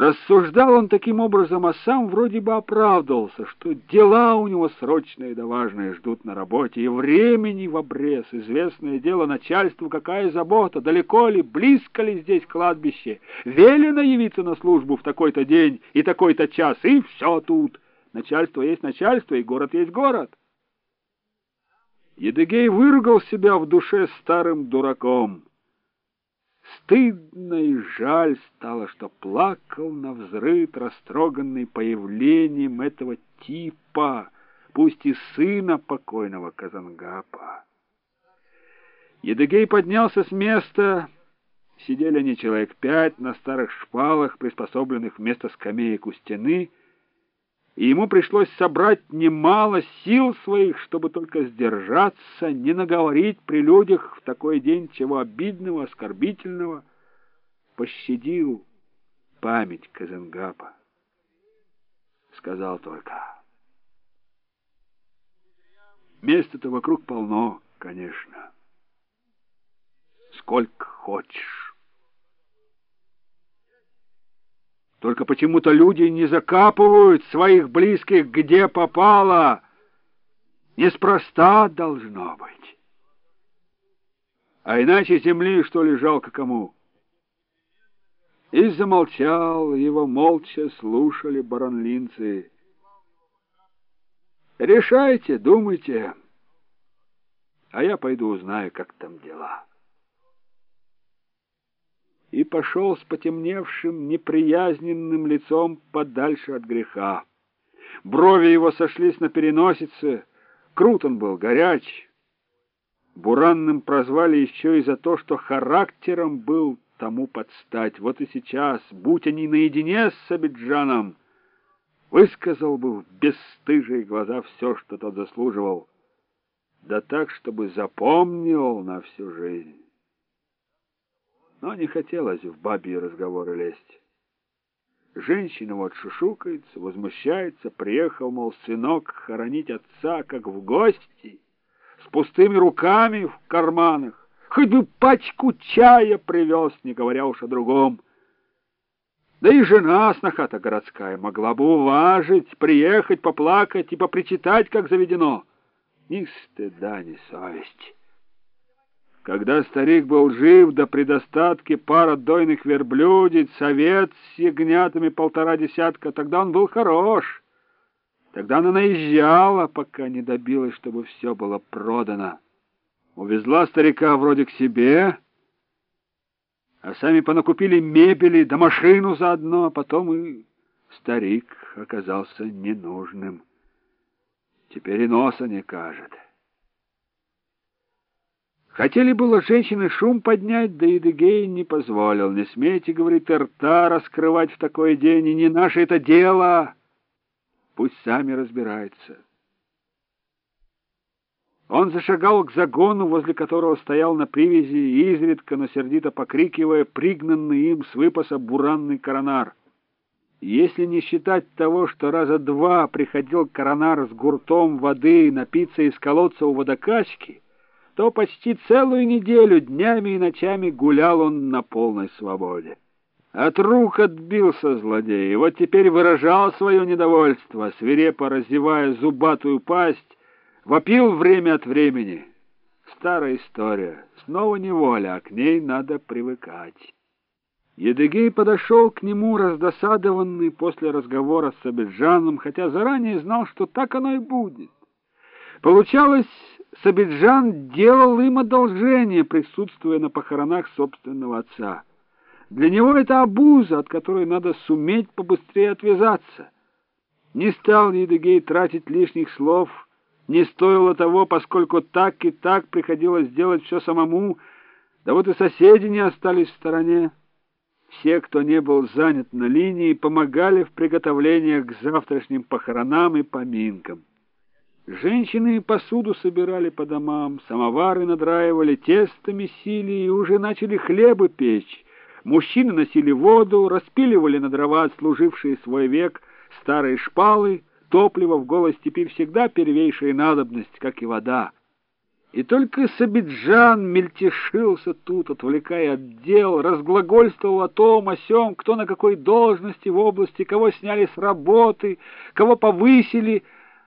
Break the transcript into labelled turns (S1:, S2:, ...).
S1: Рассуждал он таким образом, а сам вроде бы оправдывался, что дела у него срочные да важные ждут на работе, и времени в обрез. Известное дело начальству, какая забота, далеко ли, близко ли здесь кладбище. Велено явиться на службу в такой-то день и такой-то час, и все тут. Начальство есть начальство, и город есть город. Едыгей выругал себя в душе старым дураком. Стыдно и жаль стало, что плакал на взрыд, растроганный появлением этого типа, пусть и сына покойного Казангапа. Едыгей поднялся с места. Сидели они человек пять на старых шпалах, приспособленных вместо скамеек у стены, и ему пришлось собрать немало сил своих, чтобы только сдержаться, не наговорить при людях в такой день чего обидного, оскорбительного. Пощадил память Казангапа. Сказал только. Места-то вокруг полно, конечно. Сколько хочешь. Только почему-то люди не закапывают своих близких где попало. Неспроста должно быть. А иначе земли, что ли, жалко кому? И замолчал, его молча слушали баронлинцы. Решайте, думайте, а я пойду узнаю, как там дела» и пошел с потемневшим, неприязненным лицом подальше от греха. Брови его сошлись на переносице, крут он был, горяч. Буранным прозвали еще и за то, что характером был тому подстать. Вот и сейчас, будь они наедине с Сабиджаном, высказал бы в бесстыжие глаза все, что тот заслуживал, да так, чтобы запомнил на всю жизнь но не хотелось в бабьи разговоры лезть. Женщина вот шушукается, возмущается, приехал, мол, сынок хоронить отца, как в гости, с пустыми руками в карманах, хоть бы пачку чая привез, не говоря уж о другом. Да и жена сноха-то городская могла бы уважить, приехать, поплакать и попричитать, как заведено. Ни стыда, ни совести. Когда старик был жив, до предостатки пара дойных верблюдиц, совет с ягнятами полтора десятка, тогда он был хорош. Тогда она наезжала, пока не добилась, чтобы все было продано. Увезла старика вроде к себе, а сами понакупили мебели, да машину заодно, а потом и старик оказался ненужным. Теперь и носа не кажет. Хотели было женщины шум поднять, да Едыгей не позволил. Не смейте, говорит, рта раскрывать в такой день, и не наше это дело. Пусть сами разбираются. Он зашагал к загону, возле которого стоял на привязи, изредка, но сердито покрикивая, пригнанный им с выпаса буранный коронар. Если не считать того, что раза два приходил коронар с гуртом воды напиться из колодца у водокачки, то почти целую неделю днями и ночами гулял он на полной свободе. От рук отбился злодей, и вот теперь выражал свое недовольство, свирепо разевая зубатую пасть, вопил время от времени. Старая история, снова неволя, а к ней надо привыкать. Едыгей подошел к нему, раздосадованный после разговора с Абиджаном, хотя заранее знал, что так оно и будет. Получалось, Сабиджан делал им одолжение, присутствуя на похоронах собственного отца. Для него это обуза, от которой надо суметь побыстрее отвязаться. Не стал Едыгей тратить лишних слов, не стоило того, поскольку так и так приходилось делать все самому, да вот и соседи не остались в стороне. Все, кто не был занят на линии, помогали в приготовлениях к завтрашним похоронам и поминкам. Женщины посуду собирали по домам, самовары надраивали, тесто месили и уже начали хлебы печь. Мужчины носили воду, распиливали на дрова служившие свой век старые шпалы, топливо в голой степи всегда первейшая надобность, как и вода. И только Сабиджан мельтешился тут, отвлекая от дел, разглагольствовал о том, о сём, кто на какой должности в области, кого сняли с работы, кого повысили —